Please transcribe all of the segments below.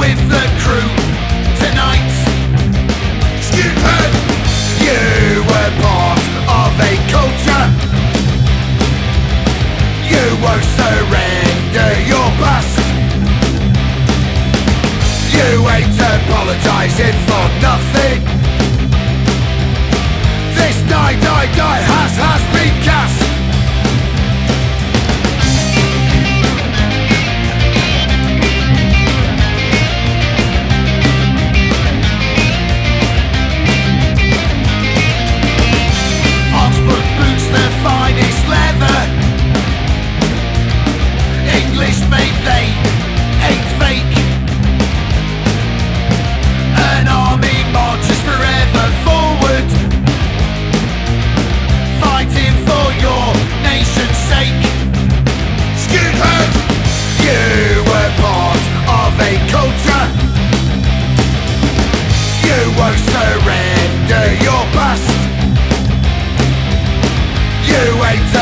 with the crew tonight. Stupid, you were part of a culture. You won't surrender your past. You ain't apologising for nothing. This night I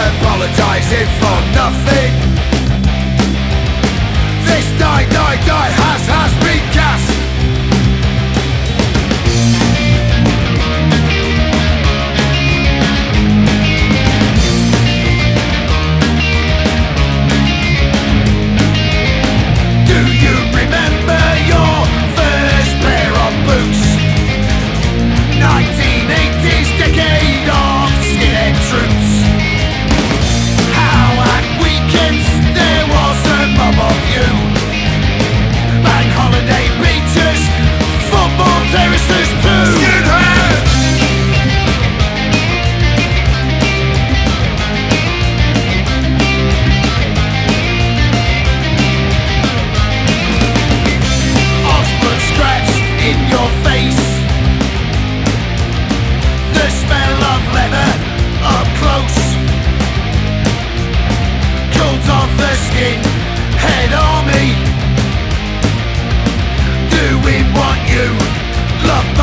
apologizing for nothing.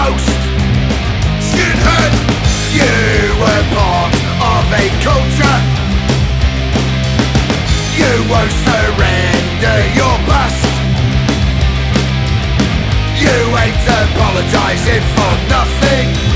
ghost. Skinhead You were part of a culture. You won't surrender your past. You ain't apologising for nothing.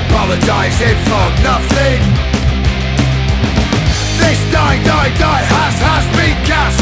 apologizing for nothing. This die, die, die has, has been cast.